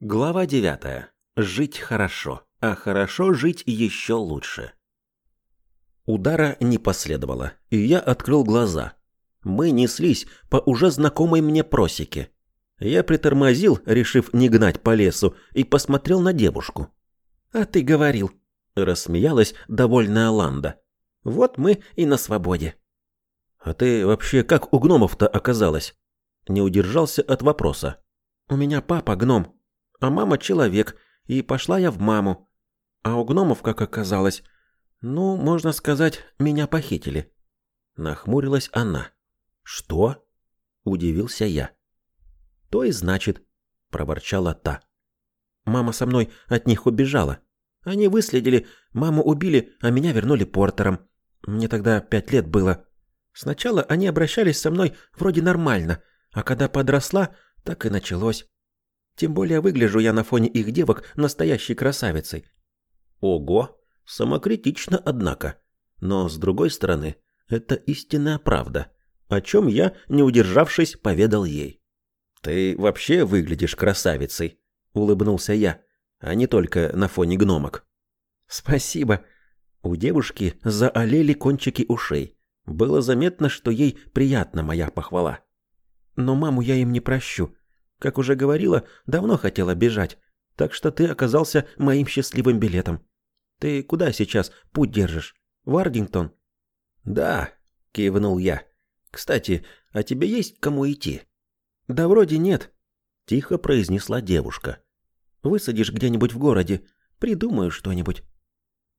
Глава 9. Жить хорошо, а хорошо жить еще лучше. Удара не последовало, и я открыл глаза. Мы неслись по уже знакомой мне просеке. Я притормозил, решив не гнать по лесу, и посмотрел на девушку. «А ты говорил», — рассмеялась довольная Ланда. «Вот мы и на свободе». «А ты вообще как у гномов-то оказалась?» Не удержался от вопроса. «У меня папа гном, а мама человек, и пошла я в маму. А у гномов, как оказалось, ну, можно сказать, меня похитили. Нахмурилась она. Что? Удивился я. То и значит, проворчала та. Мама со мной от них убежала. Они выследили, маму убили, а меня вернули портером. Мне тогда пять лет было. Сначала они обращались со мной вроде нормально, а когда подросла, так и началось. Тем более выгляжу я на фоне их девок настоящей красавицей. Ого, самокритично, однако. Но, с другой стороны, это истинная правда, о чем я, не удержавшись, поведал ей. «Ты вообще выглядишь красавицей», — улыбнулся я, а не только на фоне гномок. «Спасибо». У девушки заолели кончики ушей. Было заметно, что ей приятна моя похвала. Но маму я им не прощу. Как уже говорила, давно хотела бежать, так что ты оказался моим счастливым билетом. Ты куда сейчас путь держишь? В Ардингтон? Да, кивнул я. Кстати, а тебе есть к кому идти? Да вроде нет, тихо произнесла девушка. Высадишь где-нибудь в городе, придумаю что-нибудь.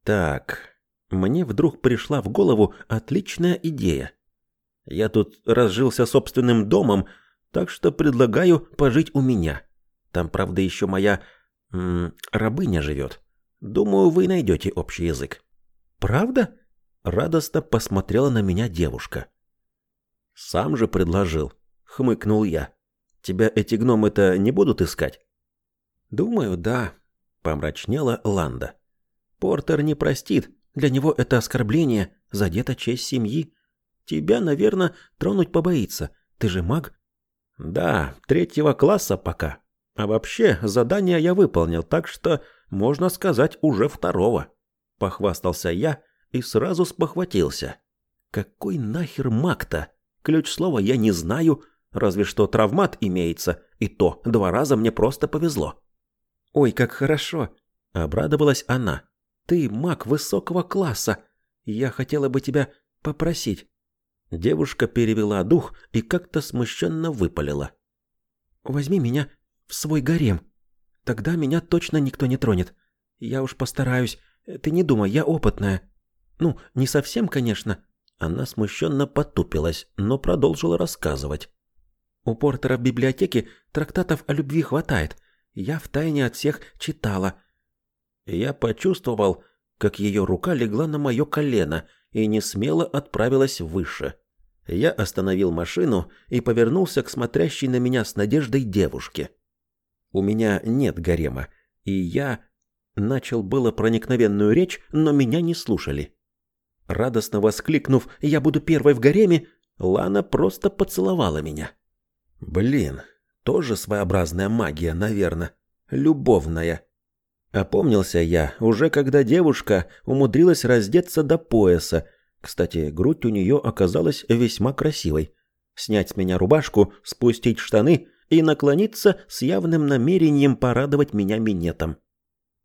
Так, мне вдруг пришла в голову отличная идея. Я тут разжился собственным домом, так что предлагаю пожить у меня. Там, правда, еще моя м, рабыня живет. Думаю, вы найдете общий язык. Правда? Радостно посмотрела на меня девушка. Сам же предложил, хмыкнул я. Тебя эти гномы-то не будут искать? Думаю, да, помрачнела Ланда. Портер не простит, для него это оскорбление, задета честь семьи. Тебя, наверное, тронуть побоится. Ты же маг, да, третьего класса пока. А вообще, задание я выполнил, так что, можно сказать, уже второго. Похвастался я и сразу спохватился. Какой нахер маг-то? Ключ слова я не знаю, разве что травмат имеется, и то два раза мне просто повезло. Ой, как хорошо, обрадовалась она. Ты маг высокого класса. Я хотела бы тебя попросить. Девушка перевела дух и как-то смущенно выпалила. «Возьми меня в свой гарем. Тогда меня точно никто не тронет. Я уж постараюсь. Ты не думай, я опытная. Ну, не совсем, конечно». Она смущенно потупилась, но продолжила рассказывать. «У Портера в библиотеке трактатов о любви хватает. Я втайне от всех читала». Я почувствовал, как ее рука легла на мое колено – и не смело отправилась выше. Я остановил машину и повернулся к смотрящей на меня с надеждой девушке. У меня нет гарема, и я начал было проникновенную речь, но меня не слушали. Радостно воскликнув «Я буду первой в гареме», Лана просто поцеловала меня. Блин, тоже своеобразная магия, наверное. Любовная. Опомнился я, уже когда девушка умудрилась раздеться до пояса. Кстати, грудь у нее оказалась весьма красивой. Снять с меня рубашку, спустить штаны и наклониться с явным намерением порадовать меня минетом.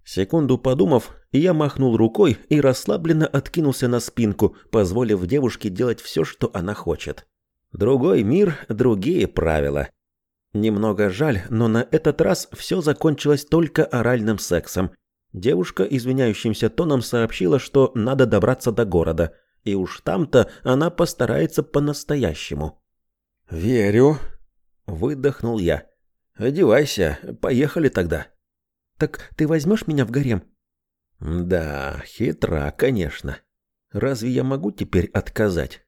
Секунду подумав, я махнул рукой и расслабленно откинулся на спинку, позволив девушке делать все, что она хочет. Другой мир, другие правила. Немного жаль, но на этот раз все закончилось только оральным сексом. Девушка извиняющимся тоном сообщила, что надо добраться до города, и уж там-то она постарается по-настоящему. «Верю», — выдохнул я. «Одевайся, поехали тогда». «Так ты возьмешь меня в гарем?» «Да, хитра, конечно. Разве я могу теперь отказать?»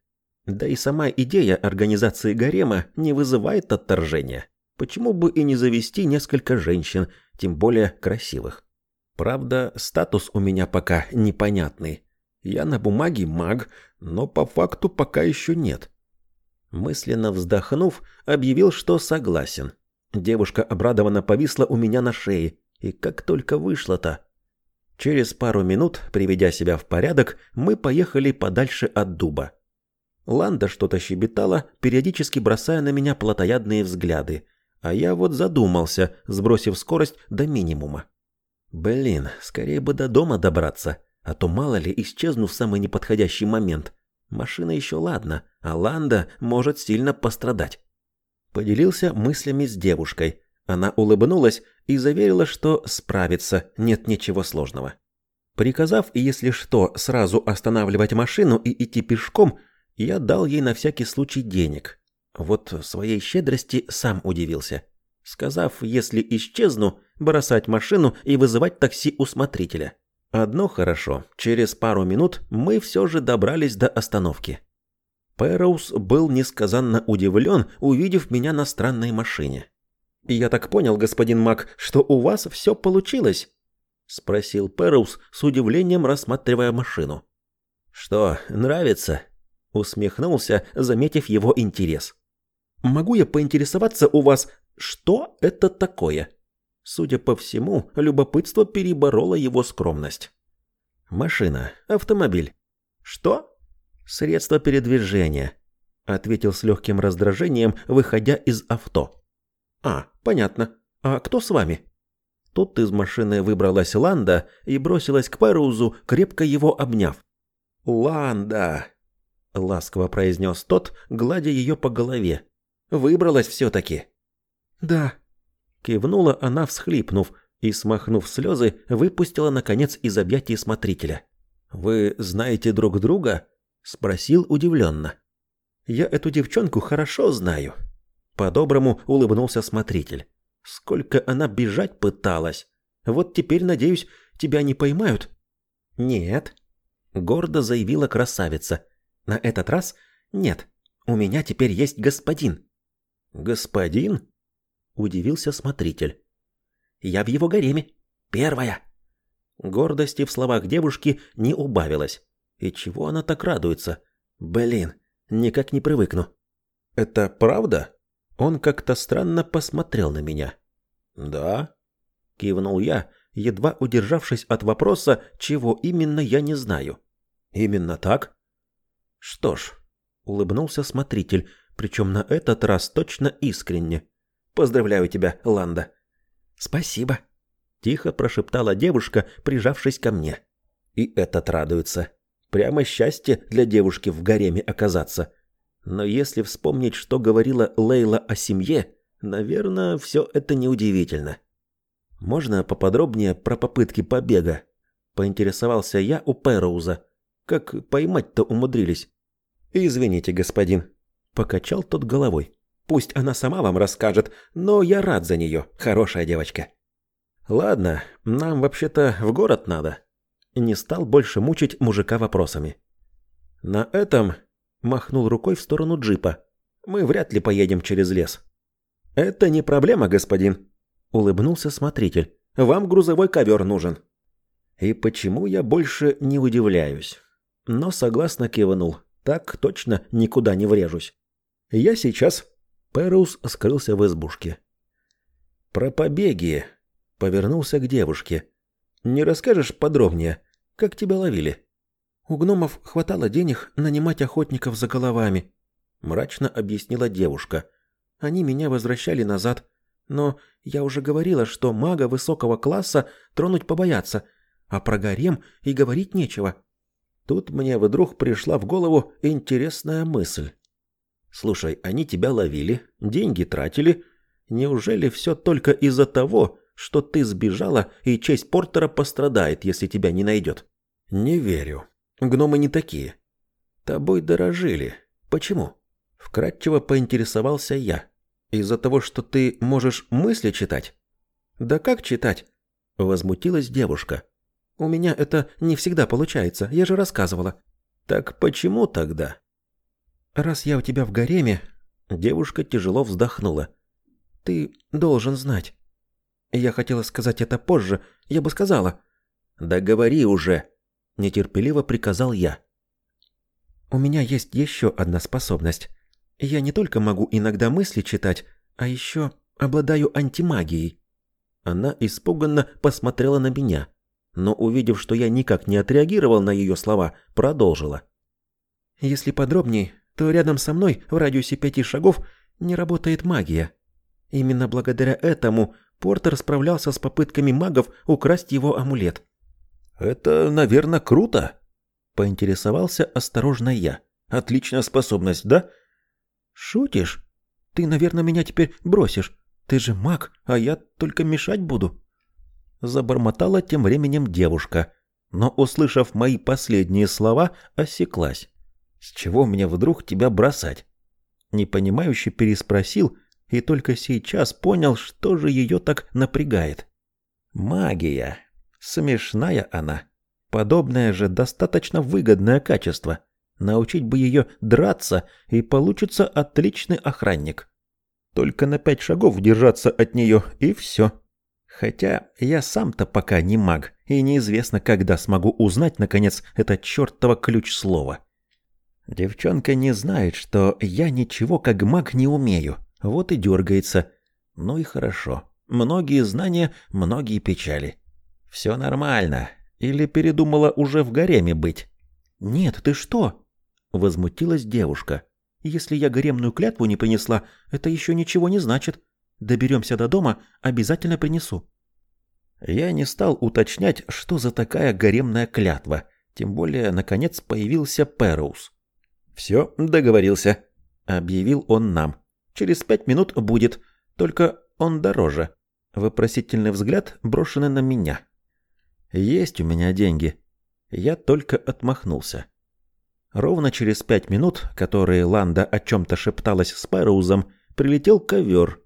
Да и сама идея организации гарема не вызывает отторжения. Почему бы и не завести несколько женщин, тем более красивых? Правда, статус у меня пока непонятный. Я на бумаге маг, но по факту пока еще нет. Мысленно вздохнув, объявил, что согласен. Девушка обрадованно повисла у меня на шее. И как только вышла-то... Через пару минут, приведя себя в порядок, мы поехали подальше от дуба. Ланда что-то щебетала, периодически бросая на меня плотоядные взгляды. А я вот задумался, сбросив скорость до минимума. Блин, скорее бы до дома добраться, а то мало ли исчезну в самый неподходящий момент. Машина еще ладно, а Ланда может сильно пострадать. Поделился мыслями с девушкой. Она улыбнулась и заверила, что справится, нет ничего сложного. Приказав, если что, сразу останавливать машину и идти пешком, я дал ей на всякий случай денег. Вот своей щедрости сам удивился. Сказав, если исчезну, бросать машину и вызывать такси у смотрителя. Одно хорошо, через пару минут мы все же добрались до остановки. Пэроуз был несказанно удивлен, увидев меня на странной машине. «Я так понял, господин Мак, что у вас все получилось?» — спросил Пэроуз с удивлением, рассматривая машину. «Что, нравится?» — усмехнулся, заметив его интерес. «Могу я поинтересоваться у вас, что это такое?» Судя по всему, любопытство перебороло его скромность. «Машина, автомобиль». «Что?» «Средство передвижения», — ответил с легким раздражением, выходя из авто. «А, понятно. А кто с вами?» Тут из машины выбралась Ланда и бросилась к Перузу, крепко его обняв. «Ланда!» — ласково произнес тот, гладя ее по голове. «Выбралась все-таки». «Да», — кивнула она, всхлипнув, и, смахнув слезы, выпустила, наконец, из объятий смотрителя. «Вы знаете друг друга?» Спросил удивленно. «Я эту девчонку хорошо знаю». По-доброму улыбнулся смотритель. «Сколько она бежать пыталась. Вот теперь, надеюсь, тебя не поймают?» «Нет», — гордо заявила красавица. «На этот раз нет. У меня теперь есть господин». «Господин?» — удивился смотритель. «Я в его гареме. Первая». Гордости в словах девушки не убавилось. И чего она так радуется? Блин, никак не привыкну. Это правда? Он как-то странно посмотрел на меня. Да, кивнул я, едва удержавшись от вопроса, чего именно я не знаю. Именно так? Что ж, улыбнулся смотритель, причем на этот раз точно искренне. Поздравляю тебя, Ланда. Спасибо, тихо прошептала девушка, прижавшись ко мне. И этот радуется. Прямо счастье для девушки в гареме оказаться. Но если вспомнить, что говорила Лейла о семье, наверное, все это неудивительно. Можно поподробнее про попытки побега? Поинтересовался я у Пэроуза. Как поймать-то умудрились? Извините, господин. Покачал тот головой. Пусть она сама вам расскажет, но я рад за нее, хорошая девочка. Ладно, нам вообще-то в город надо не стал больше мучить мужика вопросами. На этом махнул рукой в сторону джипа. Мы вряд ли поедем через лес. Это не проблема, господин, улыбнулся смотритель. Вам грузовой ковер нужен. И почему я больше не удивляюсь? Но согласно кивнул. Так точно никуда не врежусь. Я сейчас. Перус скрылся в избушке. Про побеги. Повернулся к девушке. Не расскажешь подробнее, как тебя ловили? У гномов хватало денег нанимать охотников за головами, мрачно объяснила девушка. Они меня возвращали назад, но я уже говорила, что мага высокого класса тронуть побояться, а про гарем и говорить нечего. Тут мне вдруг пришла в голову интересная мысль. Слушай, они тебя ловили, деньги тратили. Неужели все только из-за того, что ты сбежала, и честь Портера пострадает, если тебя не найдет. Не верю. Гномы не такие. Тобой дорожили. Почему? Вкратчиво поинтересовался я. Из-за того, что ты можешь мысли читать? Да как читать? Возмутилась девушка. У меня это не всегда получается, я же рассказывала. Так почему тогда? Раз я у тебя в гареме, девушка тяжело вздохнула. Ты должен знать. Я хотела сказать это позже, я бы сказала. Да говори уже, нетерпеливо приказал я. У меня есть еще одна способность. Я не только могу иногда мысли читать, а еще обладаю антимагией». Она испуганно посмотрела на меня, но, увидев, что я никак не отреагировал на ее слова, продолжила. «Если подробнее, то рядом со мной в радиусе пяти шагов не работает магия. Именно благодаря этому Портер справлялся с попытками магов украсть его амулет. «Это, наверное, круто», — поинтересовался осторожно я. «Отличная способность, да?» «Шутишь? Ты, наверное, меня теперь бросишь. Ты же маг, а я только мешать буду». Забормотала тем временем девушка, но, услышав мои последние слова, осеклась. «С чего мне вдруг тебя бросать?» Непонимающе переспросил и только сейчас понял, что же ее так напрягает. «Магия. Смешная она. Подобное же достаточно выгодное качество. Научить бы ее драться, и получится отличный охранник. Только на пять шагов держаться от нее, и все. Хотя я сам-то пока не маг, и неизвестно, когда смогу узнать, наконец, это чертово ключ-слово. Девчонка не знает, что я ничего как маг не умею, вот и дергается. Ну и хорошо. Многие знания, многие печали. Все нормально. Или передумала уже в гареме быть? Нет, ты что? Возмутилась девушка. Если я гаремную клятву не принесла, это еще ничего не значит. Доберемся до дома, обязательно принесу. Я не стал уточнять, что за такая гаремная клятва. Тем более, наконец, появился Перроуз. «Все, договорился», — объявил он нам. «Через пять минут будет, только он дороже». Вопросительный взгляд брошенный на меня. «Есть у меня деньги». Я только отмахнулся. Ровно через пять минут, которые Ланда о чем-то шепталась с Пайроузом, прилетел ковер.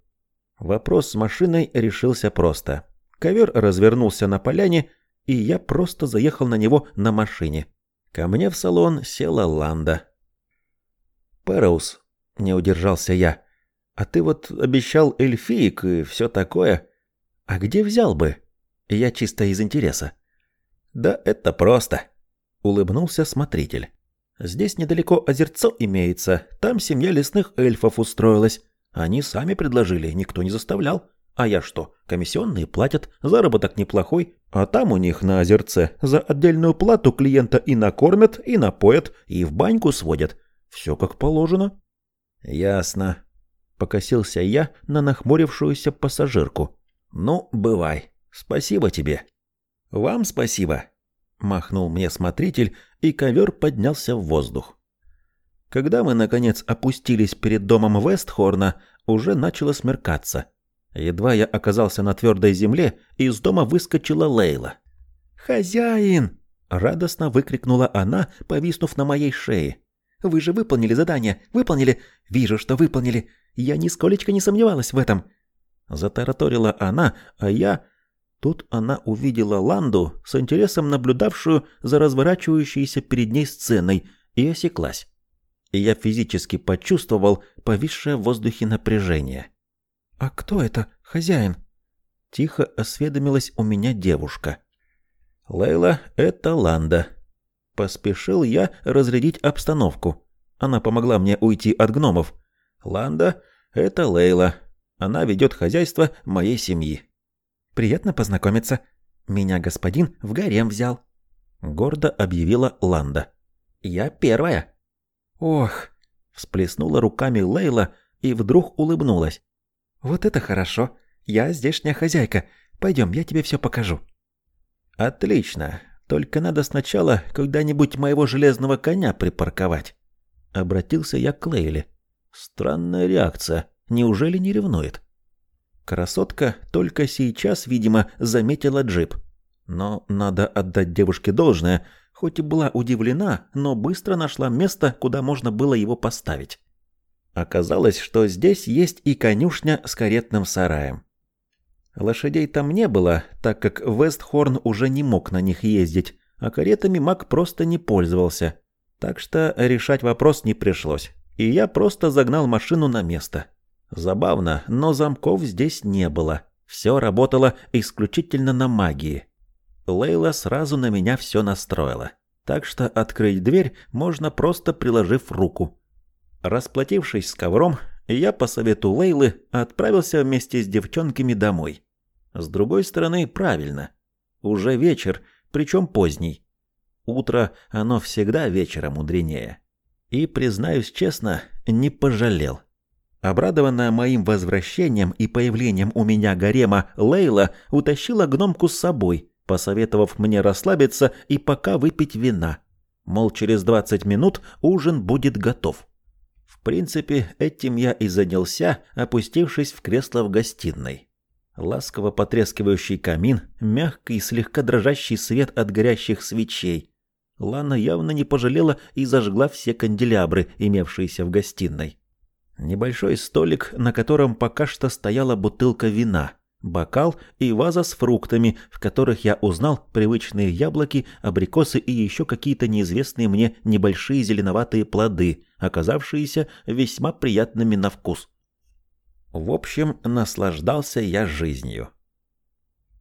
Вопрос с машиной решился просто. Ковер развернулся на поляне, и я просто заехал на него на машине. Ко мне в салон села Ланда. «Пэроуз», — не удержался я, — «а ты вот обещал эльфиек и все такое. А где взял бы?» Я чисто из интереса. «Да это просто», — улыбнулся смотритель. «Здесь недалеко озерцо имеется, там семья лесных эльфов устроилась. Они сами предложили, никто не заставлял. А я что, комиссионные платят, заработок неплохой, а там у них на озерце за отдельную плату клиента и накормят, и напоят, и в баньку сводят. Все как положено. Ясно. Покосился я на нахмурившуюся пассажирку. Ну, бывай. Спасибо тебе. Вам спасибо. Махнул мне смотритель, и ковер поднялся в воздух. Когда мы, наконец, опустились перед домом Вестхорна, уже начало смеркаться. Едва я оказался на твердой земле, из дома выскочила Лейла. «Хозяин!» — радостно выкрикнула она, повиснув на моей шее. Вы же выполнили задание. Выполнили. Вижу, что выполнили. Я нисколечко не сомневалась в этом. Затараторила она, а я... Тут она увидела Ланду, с интересом наблюдавшую за разворачивающейся перед ней сценой, и осеклась. И я физически почувствовал повисшее в воздухе напряжение. «А кто это, хозяин?» Тихо осведомилась у меня девушка. «Лейла, это Ланда», Поспешил я разрядить обстановку. Она помогла мне уйти от гномов. Ланда — это Лейла. Она ведет хозяйство моей семьи. «Приятно познакомиться. Меня господин в гарем взял», — гордо объявила Ланда. «Я первая». «Ох!» — всплеснула руками Лейла и вдруг улыбнулась. «Вот это хорошо. Я здешняя хозяйка. Пойдем, я тебе все покажу». «Отлично. Только надо сначала когда-нибудь моего железного коня припарковать. Обратился я к Лейле. Странная реакция. Неужели не ревнует? Красотка только сейчас, видимо, заметила джип. Но надо отдать девушке должное. Хоть и была удивлена, но быстро нашла место, куда можно было его поставить. Оказалось, что здесь есть и конюшня с каретным сараем. Лошадей там не было, так как Вестхорн уже не мог на них ездить, а каретами маг просто не пользовался. Так что решать вопрос не пришлось, и я просто загнал машину на место. Забавно, но замков здесь не было. Все работало исключительно на магии. Лейла сразу на меня все настроила. Так что открыть дверь можно просто приложив руку. Расплатившись с ковром, я по совету Лейлы отправился вместе с девчонками домой. С другой стороны, правильно. Уже вечер, причем поздний. Утро, оно всегда вечером мудренее. И, признаюсь честно, не пожалел. Обрадованная моим возвращением и появлением у меня гарема, Лейла утащила гномку с собой, посоветовав мне расслабиться и пока выпить вина. Мол, через 20 минут ужин будет готов. В принципе, этим я и занялся, опустившись в кресло в гостиной. Ласково потрескивающий камин, мягкий, слегка дрожащий свет от горящих свечей. Лана явно не пожалела и зажгла все канделябры, имевшиеся в гостиной. Небольшой столик, на котором пока что стояла бутылка вина, бокал и ваза с фруктами, в которых я узнал привычные яблоки, абрикосы и еще какие-то неизвестные мне небольшие зеленоватые плоды, оказавшиеся весьма приятными на вкус. В общем, наслаждался я жизнью.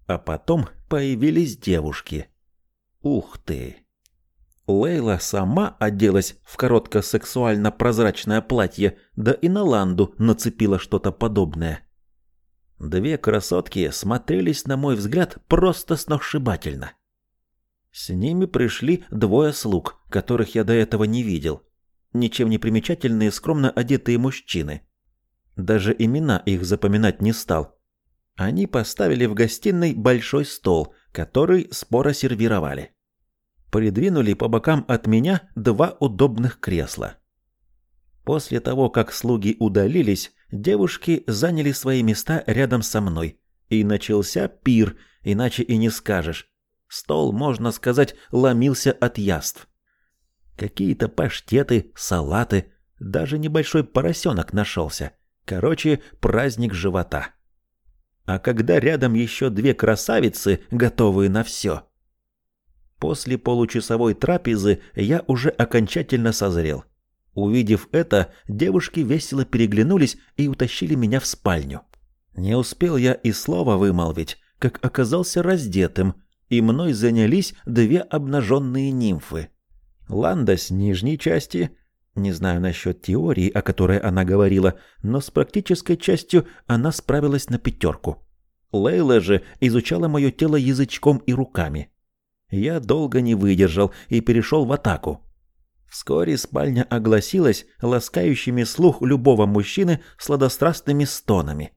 А потом появились девушки. Ух ты! Лейла сама оделась в короткосексуально-прозрачное платье, да и на Ланду нацепила что-то подобное. Две красотки смотрелись, на мой взгляд, просто сногсшибательно. С ними пришли двое слуг, которых я до этого не видел. Ничем не примечательные, скромно одетые мужчины. Даже имена их запоминать не стал. Они поставили в гостиной большой стол, который споро сервировали придвинули по бокам от меня два удобных кресла. После того, как слуги удалились, девушки заняли свои места рядом со мной. И начался пир, иначе и не скажешь. Стол, можно сказать, ломился от яств. Какие-то паштеты, салаты, даже небольшой поросенок нашелся. Короче, праздник живота. А когда рядом еще две красавицы, готовые на все, После получасовой трапезы я уже окончательно созрел. Увидев это, девушки весело переглянулись и утащили меня в спальню. Не успел я и слова вымолвить, как оказался раздетым, и мной занялись две обнаженные нимфы. Ланда с нижней части, не знаю насчет теории, о которой она говорила, но с практической частью она справилась на пятерку. Лейла же изучала мое тело язычком и руками. Я долго не выдержал и перешел в атаку. Вскоре спальня огласилась ласкающими слух любого мужчины сладострастными стонами.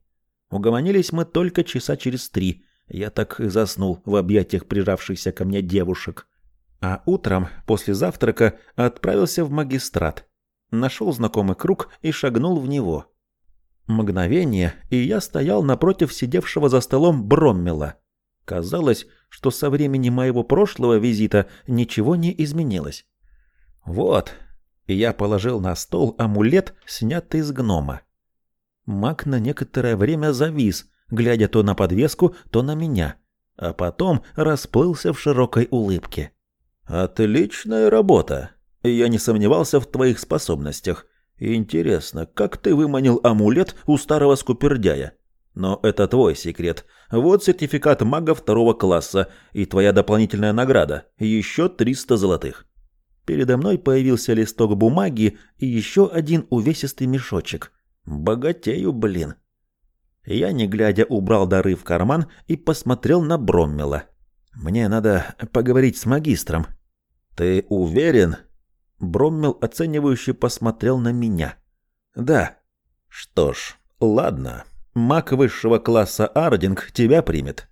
Угомонились мы только часа через три. Я так и заснул в объятиях прижавшихся ко мне девушек. А утром, после завтрака, отправился в магистрат. Нашел знакомый круг и шагнул в него. Мгновение, и я стоял напротив сидевшего за столом Броммела. Казалось, что со времени моего прошлого визита ничего не изменилось. Вот, я положил на стол амулет, снятый с гнома. Маг на некоторое время завис, глядя то на подвеску, то на меня, а потом расплылся в широкой улыбке. «Отличная работа. Я не сомневался в твоих способностях. Интересно, как ты выманил амулет у старого скупердяя?» Но это твой секрет. Вот сертификат мага второго класса и твоя дополнительная награда. Еще 300 золотых. Передо мной появился листок бумаги и еще один увесистый мешочек. Богатею, блин. Я, не глядя, убрал дары в карман и посмотрел на Броммела. Мне надо поговорить с магистром. Ты уверен? Броммел оценивающе посмотрел на меня. Да. Что ж, ладно маг высшего класса Ардинг тебя примет».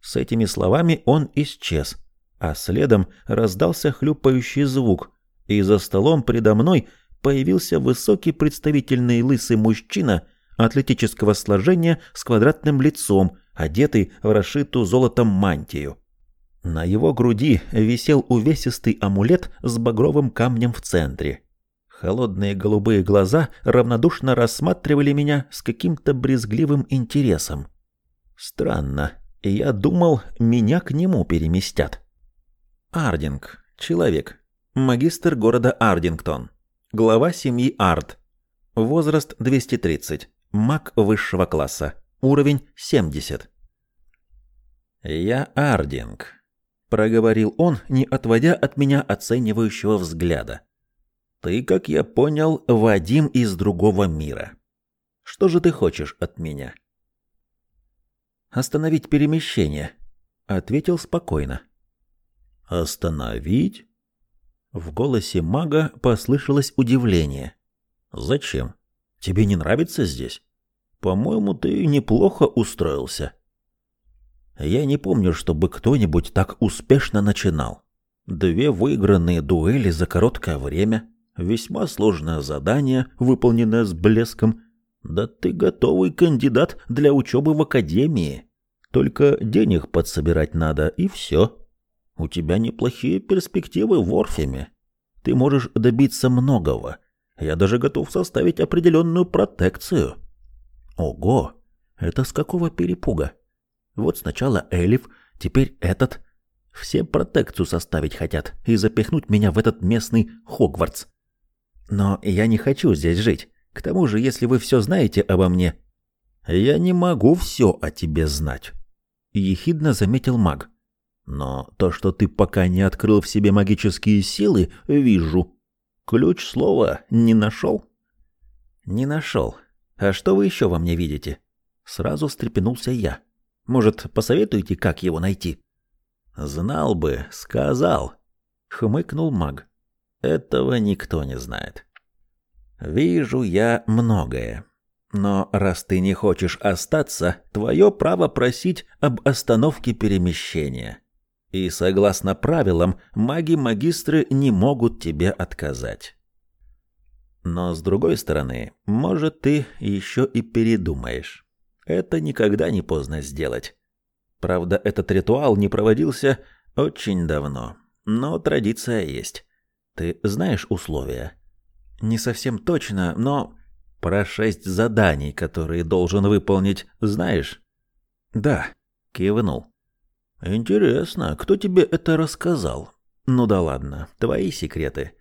С этими словами он исчез, а следом раздался хлюпающий звук, и за столом предо мной появился высокий представительный лысый мужчина атлетического сложения с квадратным лицом, одетый в расшитую золотом мантию. На его груди висел увесистый амулет с багровым камнем в центре. Холодные голубые глаза равнодушно рассматривали меня с каким-то брезгливым интересом. Странно, я думал, меня к нему переместят. Ардинг. Человек. Магистр города Ардингтон. Глава семьи Ард. Возраст 230. Маг высшего класса. Уровень 70. «Я Ардинг», — проговорил он, не отводя от меня оценивающего взгляда. Ты, как я понял, Вадим из другого мира. Что же ты хочешь от меня? Остановить перемещение, ответил спокойно. Остановить? В голосе мага послышалось удивление. Зачем? Тебе не нравится здесь? По-моему, ты неплохо устроился. Я не помню, чтобы кто-нибудь так успешно начинал. Две выигранные дуэли за короткое время, весьма сложное задание, выполненное с блеском. Да ты готовый кандидат для учебы в академии. Только денег подсобирать надо, и все. У тебя неплохие перспективы в Орфеме. Ты можешь добиться многого. Я даже готов составить определенную протекцию. Ого, это с какого перепуга? Вот сначала Элиф, теперь этот. Все протекцию составить хотят и запихнуть меня в этот местный Хогвартс. Но я не хочу здесь жить. К тому же, если вы все знаете обо мне... Я не могу все о тебе знать. Ехидно заметил маг. Но то, что ты пока не открыл в себе магические силы, вижу. Ключ слова не нашел? Не нашел. А что вы еще во мне видите? Сразу встрепенулся я. Может, посоветуете, как его найти? Знал бы, сказал, хмыкнул маг. Этого никто не знает. Вижу я многое. Но раз ты не хочешь остаться, твое право просить об остановке перемещения. И согласно правилам, маги-магистры не могут тебе отказать. Но с другой стороны, может, ты еще и передумаешь. Это никогда не поздно сделать. Правда, этот ритуал не проводился очень давно, но традиция есть. Ты знаешь условия? Не совсем точно, но про шесть заданий, которые должен выполнить, знаешь? Да, кивнул. Интересно, кто тебе это рассказал? Ну да ладно, твои секреты.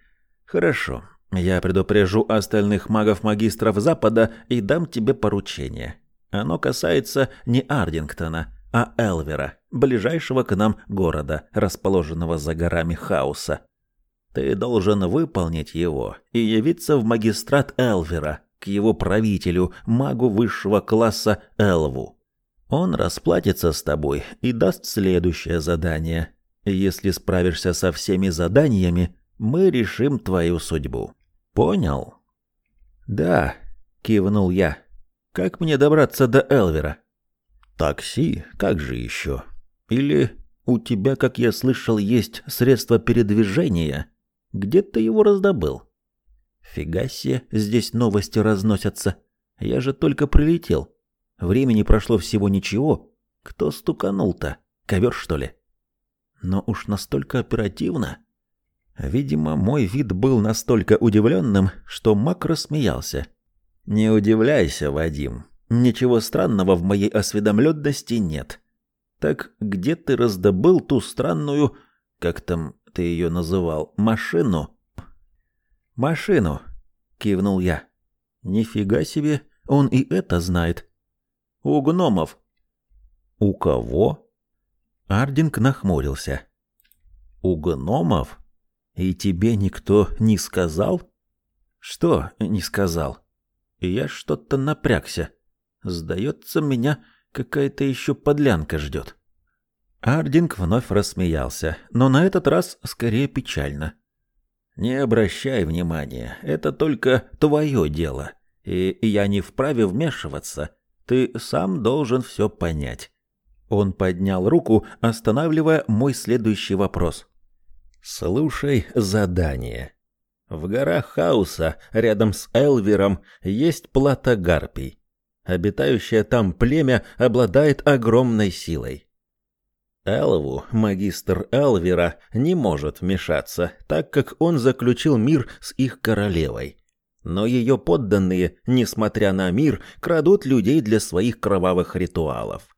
Хорошо, я предупрежу остальных магов-магистров Запада и дам тебе поручение. Оно касается не Ардингтона, а Элвера, ближайшего к нам города, расположенного за горами Хаоса. Ты должен выполнить его и явиться в магистрат Элвера, к его правителю, магу высшего класса Элву. Он расплатится с тобой и даст следующее задание. Если справишься со всеми заданиями, мы решим твою судьбу. Понял? Да, кивнул я. Как мне добраться до Элвера? Такси, как же еще? Или у тебя, как я слышал, есть средство передвижения? Где ты его раздобыл? Фига себе, здесь новости разносятся. Я же только прилетел. Времени прошло всего ничего. Кто стуканул-то? Ковер, что ли? Но уж настолько оперативно. Видимо, мой вид был настолько удивленным, что Мак рассмеялся. «Не удивляйся, Вадим. Ничего странного в моей осведомленности нет. Так где ты раздобыл ту странную, как там ты ее называл, машину?» «Машину», — кивнул я. «Нифига себе, он и это знает. У гномов. У кого? Ардинг нахмурился. У гномов? И тебе никто не сказал? Что не сказал? Я что-то напрягся. Сдается, меня какая-то еще подлянка ждет. Ардинг вновь рассмеялся, но на этот раз скорее печально. «Не обращай внимания, это только твое дело, и я не вправе вмешиваться. Ты сам должен все понять. Он поднял руку, останавливая мой следующий вопрос. Слушай задание. В горах Хауса, рядом с Элвером, есть плата гарпий. Обитающее там племя обладает огромной силой. Элву, магистр Элвера, не может вмешаться, так как он заключил мир с их королевой. Но ее подданные, несмотря на мир, крадут людей для своих кровавых ритуалов.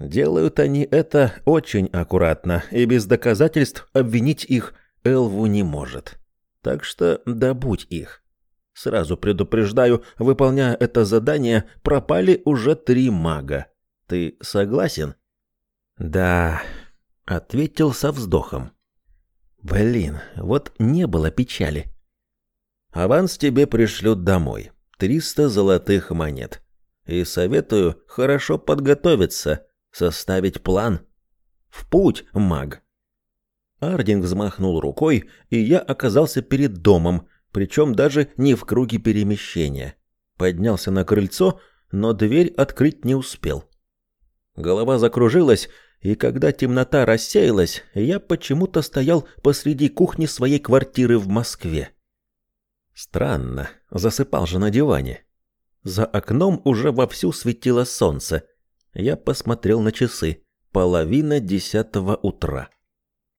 Делают они это очень аккуратно, и без доказательств обвинить их Элву не может. Так что добудь их. Сразу предупреждаю, выполняя это задание, пропали уже три мага. Ты согласен? Да, ответил со вздохом. Блин, вот не было печали. Аванс тебе пришлют домой. 300 золотых монет. И советую хорошо подготовиться, составить план. В путь, маг. Ардинг взмахнул рукой, и я оказался перед домом, причем даже не в круге перемещения. Поднялся на крыльцо, но дверь открыть не успел. Голова закружилась, и когда темнота рассеялась, я почему-то стоял посреди кухни своей квартиры в Москве. Странно, засыпал же на диване. За окном уже вовсю светило солнце. Я посмотрел на часы. Половина десятого утра.